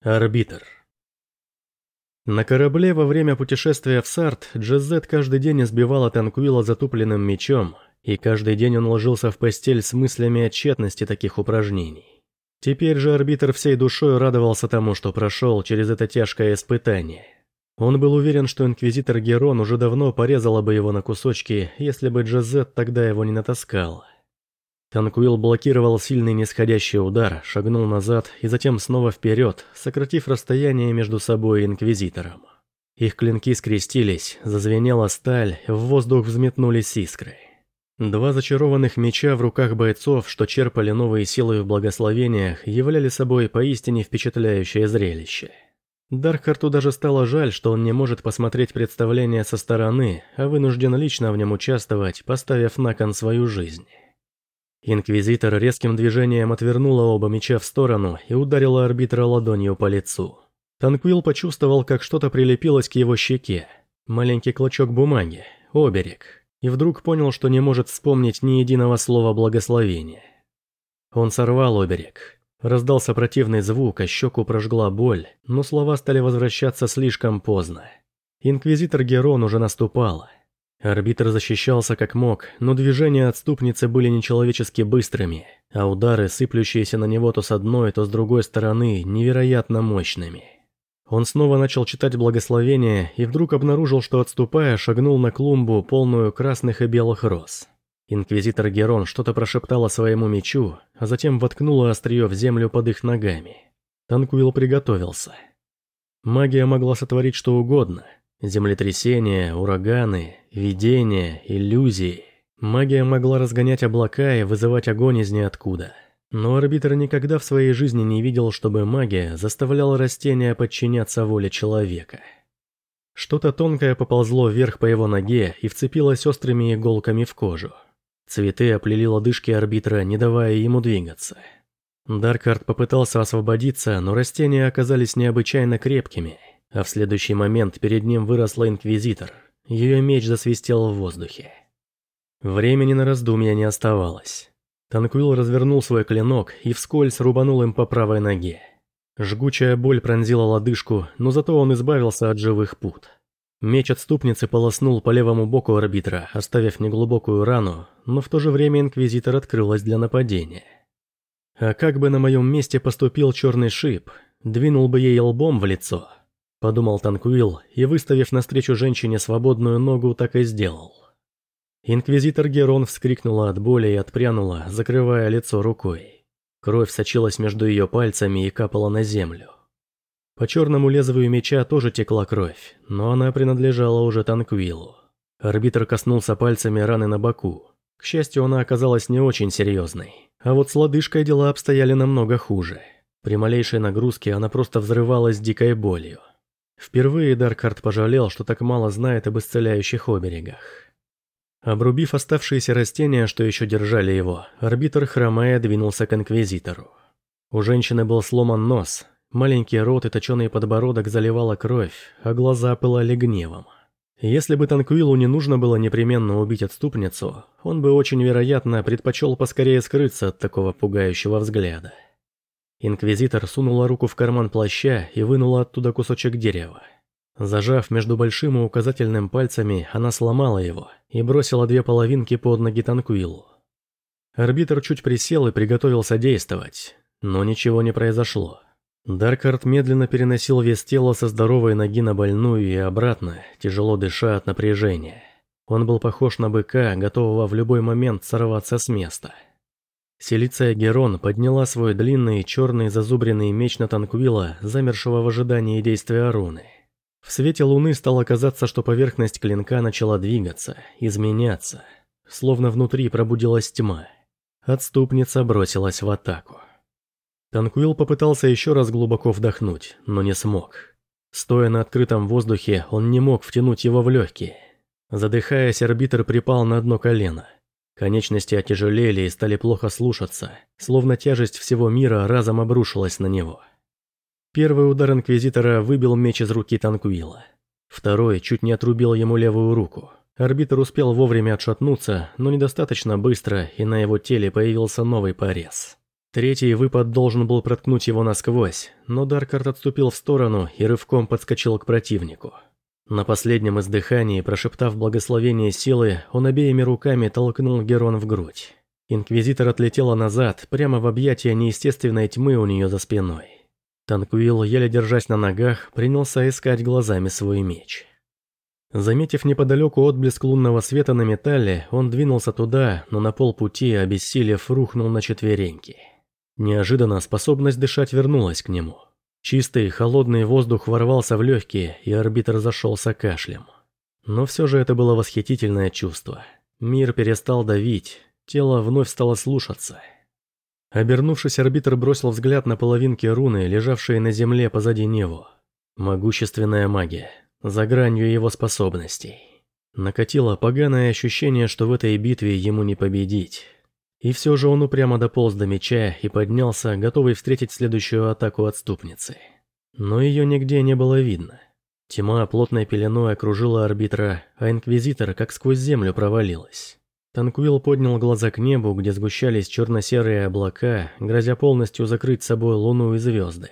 Арбитр. На корабле во время путешествия в Сарт Джезет каждый день избивала Танкуила затупленным мечом, и каждый день он ложился в постель с мыслями о тщетности таких упражнений. Теперь же арбитр всей душой радовался тому, что прошел через это тяжкое испытание. Он был уверен, что инквизитор Герон уже давно порезала бы его на кусочки, если бы Джезет тогда его не натаскала. Танкуил блокировал сильный нисходящий удар, шагнул назад и затем снова вперед, сократив расстояние между собой и Инквизитором. Их клинки скрестились, зазвенела сталь, в воздух взметнулись искры. Два зачарованных меча в руках бойцов, что черпали новые силы в благословениях, являли собой поистине впечатляющее зрелище. Даркхарту даже стало жаль, что он не может посмотреть представление со стороны, а вынужден лично в нем участвовать, поставив на кон свою жизнь. Инквизитор резким движением отвернула оба меча в сторону и ударила арбитра ладонью по лицу. Танквилл почувствовал, как что-то прилепилось к его щеке. Маленький клочок бумаги, оберег. И вдруг понял, что не может вспомнить ни единого слова благословения. Он сорвал оберег. Раздался противный звук, а щеку прожгла боль, но слова стали возвращаться слишком поздно. Инквизитор Герон уже наступала. Арбитр защищался как мог, но движения отступницы были нечеловечески быстрыми, а удары, сыплющиеся на него то с одной, то с другой стороны, невероятно мощными. Он снова начал читать благословение и вдруг обнаружил, что отступая, шагнул на клумбу, полную красных и белых роз. Инквизитор Герон что-то прошептала своему мечу, а затем воткнула острие в землю под их ногами. Танкуил приготовился. Магия могла сотворить что угодно – Землетрясения, ураганы, видения, иллюзии. Магия могла разгонять облака и вызывать огонь из ниоткуда. Но арбитр никогда в своей жизни не видел, чтобы магия заставляла растения подчиняться воле человека. Что-то тонкое поползло вверх по его ноге и вцепилось острыми иголками в кожу. Цветы оплели лодыжки арбитра, не давая ему двигаться. Даркард попытался освободиться, но растения оказались необычайно крепкими – а в следующий момент перед ним выросла Инквизитор. Ее меч засвистел в воздухе. Времени на раздумья не оставалось. Танквилл развернул свой клинок и вскользь рубанул им по правой ноге. Жгучая боль пронзила лодыжку, но зато он избавился от живых пут. Меч отступницы полоснул по левому боку арбитра, оставив неглубокую рану, но в то же время Инквизитор открылась для нападения. А как бы на моем месте поступил черный шип, двинул бы ей лбом в лицо – Подумал Танкуил и, выставив навстречу женщине свободную ногу, так и сделал. Инквизитор Герон вскрикнула от боли и отпрянула, закрывая лицо рукой. Кровь сочилась между ее пальцами и капала на землю. По черному лезвию меча тоже текла кровь, но она принадлежала уже Танквилу. Арбитр коснулся пальцами раны на боку. К счастью, она оказалась не очень серьезной. А вот с лодыжкой дела обстояли намного хуже. При малейшей нагрузке она просто взрывалась дикой болью. Впервые Даркард пожалел, что так мало знает об исцеляющих оберегах. Обрубив оставшиеся растения, что еще держали его, арбитр хромая двинулся к инквизитору. У женщины был сломан нос, маленький рот и точеный подбородок заливала кровь, а глаза пылали гневом. Если бы Танквилу не нужно было непременно убить отступницу, он бы очень вероятно предпочел поскорее скрыться от такого пугающего взгляда. Инквизитор сунула руку в карман плаща и вынула оттуда кусочек дерева. Зажав между большим и указательным пальцами, она сломала его и бросила две половинки под ноги Танкуилу. Арбитр чуть присел и приготовился действовать, но ничего не произошло. Даркард медленно переносил вес тела со здоровой ноги на больную и обратно, тяжело дыша от напряжения. Он был похож на быка, готового в любой момент сорваться с места. Селиция Герон подняла свой длинный черный зазубренный меч на Танквила, замершего в ожидании действия руны. В свете луны стало казаться, что поверхность клинка начала двигаться, изменяться. Словно внутри пробудилась тьма. Отступница бросилась в атаку. Танквил попытался еще раз глубоко вдохнуть, но не смог. Стоя на открытом воздухе, он не мог втянуть его в легкие. Задыхаясь, арбитр припал на одно колено – Конечности отяжелели и стали плохо слушаться, словно тяжесть всего мира разом обрушилась на него. Первый удар Инквизитора выбил меч из руки Танкуила. Второй чуть не отрубил ему левую руку. Арбитр успел вовремя отшатнуться, но недостаточно быстро, и на его теле появился новый порез. Третий выпад должен был проткнуть его насквозь, но Даркард отступил в сторону и рывком подскочил к противнику. На последнем издыхании, прошептав благословение силы, он обеими руками толкнул Герон в грудь. Инквизитор отлетела назад, прямо в объятия неестественной тьмы у нее за спиной. Танкуил, еле держась на ногах, принялся искать глазами свой меч. Заметив неподалеку отблеск лунного света на металле, он двинулся туда, но на полпути, обессилев, рухнул на четвереньки. Неожиданно способность дышать вернулась к нему. Чистый, холодный воздух ворвался в легкие, и арбитр зашелся кашлем. Но все же это было восхитительное чувство. Мир перестал давить, тело вновь стало слушаться. Обернувшись, арбитр бросил взгляд на половинки руны, лежавшие на земле позади него. Могущественная магия, за гранью его способностей. Накатило поганое ощущение, что в этой битве ему не победить. И все же он упрямо дополз до меча и поднялся, готовый встретить следующую атаку отступницы. Но ее нигде не было видно. Тьма плотной пеленой окружила арбитра, а Инквизитор как сквозь землю провалилась. Танкуил поднял глаза к небу, где сгущались черно-серые облака, грозя полностью закрыть собой луну и звезды.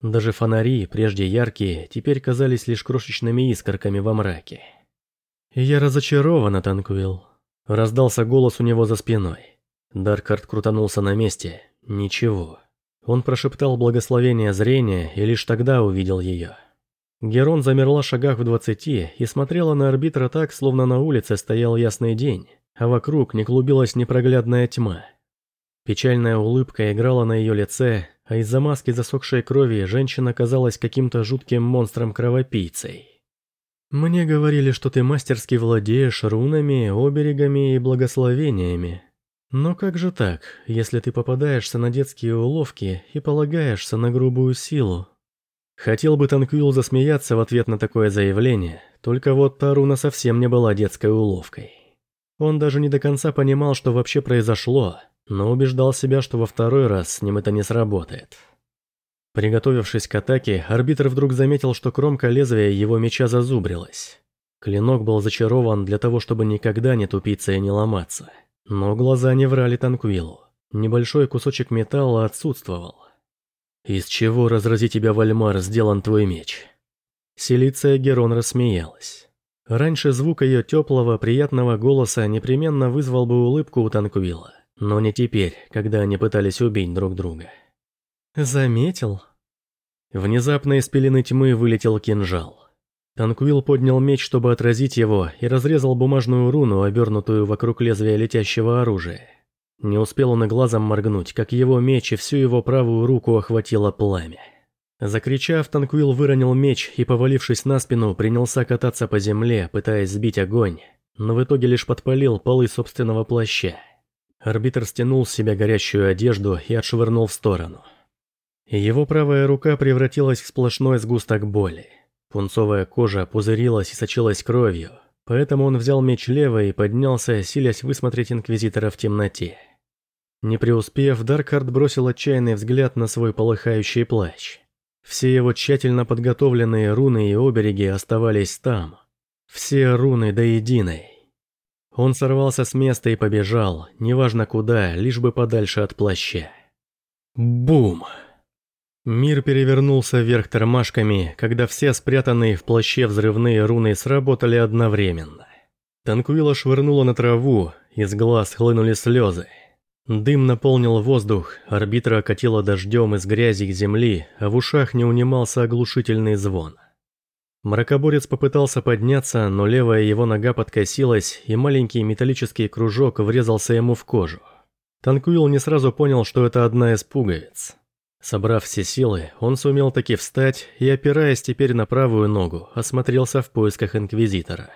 Даже фонари, прежде яркие, теперь казались лишь крошечными искорками во мраке. «Я разочарован, Танкуил», — раздался голос у него за спиной. Даркард крутанулся на месте. Ничего. Он прошептал благословение зрения и лишь тогда увидел ее. Герон замерла в шагах в двадцати и смотрела на арбитра так, словно на улице стоял ясный день, а вокруг не клубилась непроглядная тьма. Печальная улыбка играла на ее лице, а из-за маски засохшей крови женщина казалась каким-то жутким монстром-кровопийцей. «Мне говорили, что ты мастерски владеешь рунами, оберегами и благословениями», но как же так, если ты попадаешься на детские уловки и полагаешься на грубую силу? Хотел бы Танквилл засмеяться в ответ на такое заявление, только вот Таруна совсем не была детской уловкой. Он даже не до конца понимал, что вообще произошло, но убеждал себя, что во второй раз с ним это не сработает. Приготовившись к атаке, арбитр вдруг заметил, что кромка лезвия его меча зазубрилась. Клинок был зачарован для того, чтобы никогда не тупиться и не ломаться. Но глаза не врали Танквилу. Небольшой кусочек металла отсутствовал. «Из чего, разрази тебя, Вальмар, сделан твой меч?» Селиция Герон рассмеялась. Раньше звук ее теплого, приятного голоса непременно вызвал бы улыбку у Танквила, но не теперь, когда они пытались убить друг друга. «Заметил?» Внезапно из пелены тьмы вылетел кинжал. Танквил поднял меч, чтобы отразить его, и разрезал бумажную руну, обернутую вокруг лезвия летящего оружия. Не успел он и глазом моргнуть, как его меч и всю его правую руку охватило пламя. Закричав, Танквил выронил меч и, повалившись на спину, принялся кататься по земле, пытаясь сбить огонь, но в итоге лишь подпалил полы собственного плаща. Арбитр стянул с себя горящую одежду и отшвырнул в сторону. Его правая рука превратилась в сплошной сгусток боли. Пунцовая кожа пузырилась и сочилась кровью, поэтому он взял меч левой и поднялся, силясь высмотреть Инквизитора в темноте. Не преуспев, Даркард бросил отчаянный взгляд на свой полыхающий плащ. Все его тщательно подготовленные руны и обереги оставались там. Все руны до единой. Он сорвался с места и побежал, неважно куда, лишь бы подальше от плаща. Бум! Мир перевернулся вверх тормашками, когда все спрятанные в плаще взрывные руны сработали одновременно. Танкуила швырнула на траву, из глаз хлынули слезы. Дым наполнил воздух, арбитра окатила дождем из грязи к земли, а в ушах не унимался оглушительный звон. Мракоборец попытался подняться, но левая его нога подкосилась, и маленький металлический кружок врезался ему в кожу. Танкуил не сразу понял, что это одна из пуговиц. Собрав все силы, он сумел таки встать и, опираясь теперь на правую ногу, осмотрелся в поисках Инквизитора.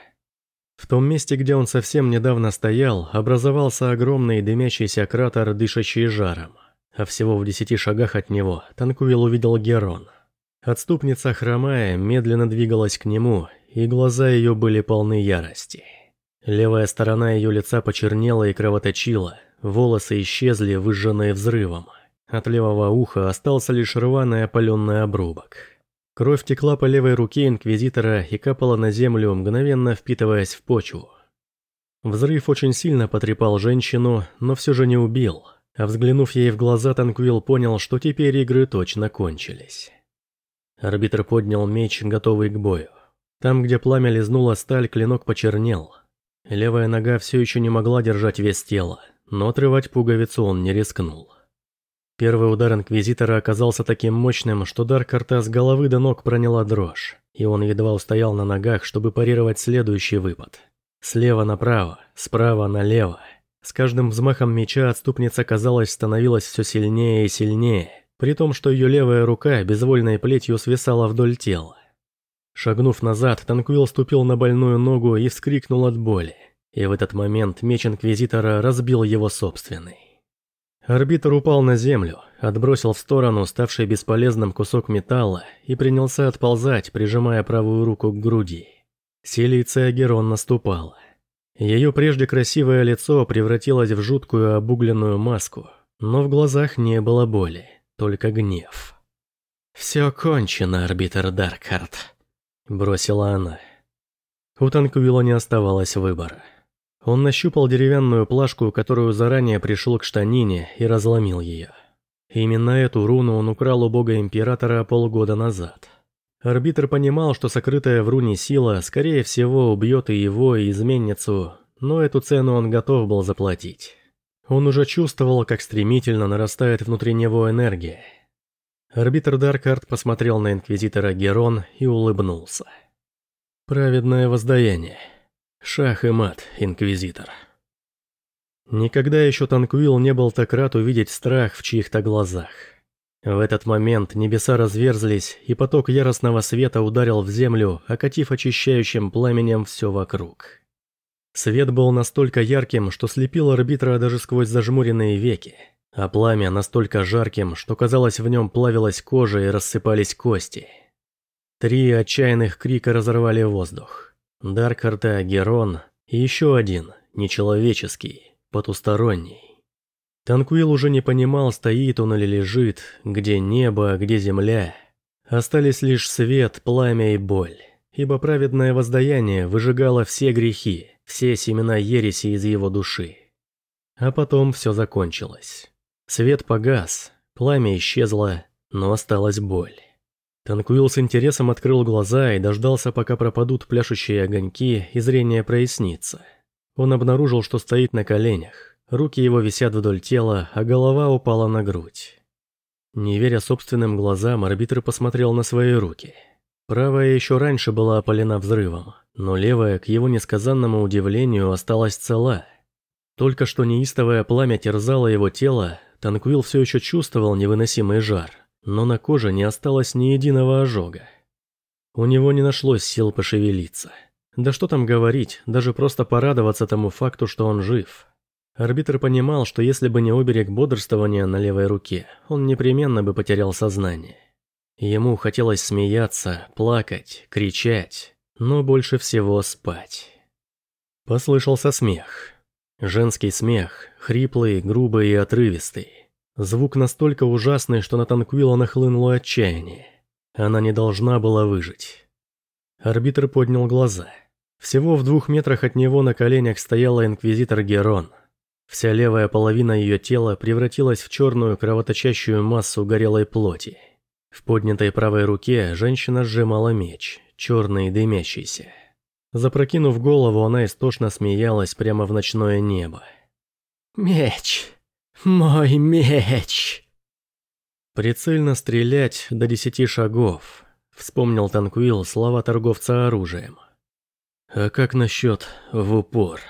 В том месте, где он совсем недавно стоял, образовался огромный дымящийся кратер, дышащий жаром. А всего в десяти шагах от него Танкуил увидел Герон. Отступница, хромая, медленно двигалась к нему, и глаза ее были полны ярости. Левая сторона ее лица почернела и кровоточила, волосы исчезли, выжженные взрывом. От левого уха остался лишь рваный опаленный обрубок. Кровь текла по левой руке Инквизитора и капала на землю, мгновенно впитываясь в почву. Взрыв очень сильно потрепал женщину, но все же не убил. А взглянув ей в глаза, Танквилл понял, что теперь игры точно кончились. Арбитр поднял меч, готовый к бою. Там, где пламя лизнуло сталь, клинок почернел. Левая нога все еще не могла держать вес тела, но отрывать пуговицу он не рискнул. Первый удар Инквизитора оказался таким мощным, что дар карта с головы до ног проняла дрожь, и он едва устоял на ногах, чтобы парировать следующий выпад. Слева направо, справа налево. С каждым взмахом меча отступница, казалось, становилась все сильнее и сильнее, при том, что ее левая рука безвольной плетью свисала вдоль тела. Шагнув назад, Танквилл ступил на больную ногу и вскрикнул от боли. И в этот момент меч Инквизитора разбил его собственный. Арбитр упал на землю, отбросил в сторону ставший бесполезным кусок металла и принялся отползать, прижимая правую руку к груди. Селиция Герон наступала. Ее прежде красивое лицо превратилось в жуткую обугленную маску, но в глазах не было боли, только гнев. «Все кончено, арбитр Даркхарт», — бросила она. У Танквилла не оставалось выбора. Он нащупал деревянную плашку, которую заранее пришел к штанине, и разломил ее. Именно эту руну он украл у бога императора полгода назад. Арбитр понимал, что сокрытая в руне сила, скорее всего, убьет и его, и изменницу, но эту цену он готов был заплатить. Он уже чувствовал, как стремительно нарастает внутри него энергия. Арбитр Даркард посмотрел на инквизитора Герон и улыбнулся. «Праведное воздаяние». Шах и мат, Инквизитор. Никогда еще Танкуил не был так рад увидеть страх в чьих-то глазах. В этот момент небеса разверзлись, и поток яростного света ударил в землю, окатив очищающим пламенем все вокруг. Свет был настолько ярким, что слепил арбитра даже сквозь зажмуренные веки, а пламя настолько жарким, что казалось в нем плавилась кожа и рассыпались кости. Три отчаянных крика разорвали воздух. Даркхарта Герон и еще один, нечеловеческий, потусторонний. Танкуил уже не понимал, стоит он или лежит, где небо, а где земля. Остались лишь свет, пламя и боль, ибо праведное воздаяние выжигало все грехи, все семена ереси из его души. А потом все закончилось. Свет погас, пламя исчезло, но осталась боль. Танкуил с интересом открыл глаза и дождался, пока пропадут пляшущие огоньки и зрение прояснится. Он обнаружил, что стоит на коленях. Руки его висят вдоль тела, а голова упала на грудь. Не веря собственным глазам, арбитр посмотрел на свои руки. Правая еще раньше была опалена взрывом, но левая, к его несказанному удивлению, осталась цела. Только что неистовое пламя терзало его тело, Танквил все еще чувствовал невыносимый жар – но на коже не осталось ни единого ожога. У него не нашлось сил пошевелиться. Да что там говорить, даже просто порадоваться тому факту, что он жив. Арбитр понимал, что если бы не оберег бодрствования на левой руке, он непременно бы потерял сознание. Ему хотелось смеяться, плакать, кричать, но больше всего спать. Послышался смех. Женский смех, хриплый, грубый и отрывистый. Звук настолько ужасный, что на Танквилла нахлынуло отчаяние. Она не должна была выжить. Арбитр поднял глаза. Всего в двух метрах от него на коленях стояла инквизитор Герон. Вся левая половина ее тела превратилась в черную кровоточащую массу горелой плоти. В поднятой правой руке женщина сжимала меч, черный и дымящийся. Запрокинув голову, она истошно смеялась прямо в ночное небо. «Меч!» «Мой меч!» «Прицельно стрелять до десяти шагов», — вспомнил Танквилл слова торговца оружием. «А как насчет в упор?»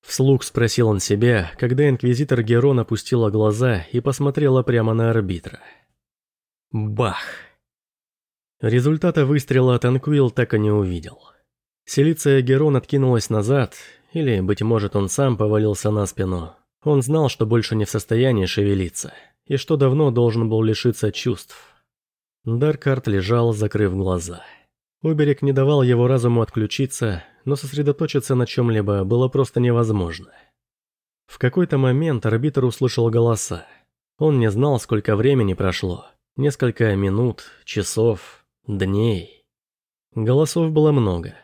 Вслух спросил он себя, когда инквизитор Герон опустила глаза и посмотрела прямо на арбитра. Бах! Результата выстрела Танквилл так и не увидел. Селиция Герон откинулась назад, или, быть может, он сам повалился на спину, он знал, что больше не в состоянии шевелиться, и что давно должен был лишиться чувств. Даркарт лежал, закрыв глаза. Оберег не давал его разуму отключиться, но сосредоточиться на чем-либо было просто невозможно. В какой-то момент арбитр услышал голоса. Он не знал, сколько времени прошло. Несколько минут, часов, дней. Голосов было много.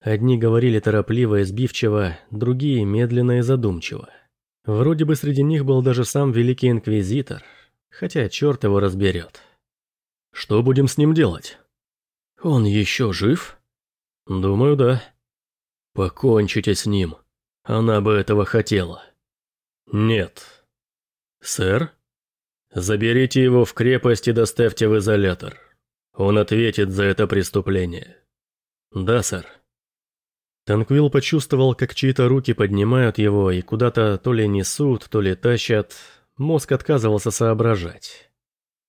Одни говорили торопливо и сбивчиво, другие медленно и задумчиво. Вроде бы среди них был даже сам Великий Инквизитор, хотя черт его разберет. Что будем с ним делать? Он еще жив? Думаю, да. Покончите с ним. Она бы этого хотела. Нет. Сэр? Заберите его в крепость и доставьте в изолятор. Он ответит за это преступление. Да, сэр. Танквилл почувствовал, как чьи-то руки поднимают его и куда-то то ли несут, то ли тащат. Мозг отказывался соображать.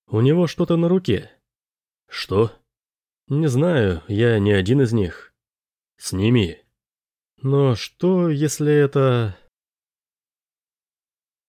У него что-то на руке. Что? Не знаю, я не один из них. Сними. Но что, если это...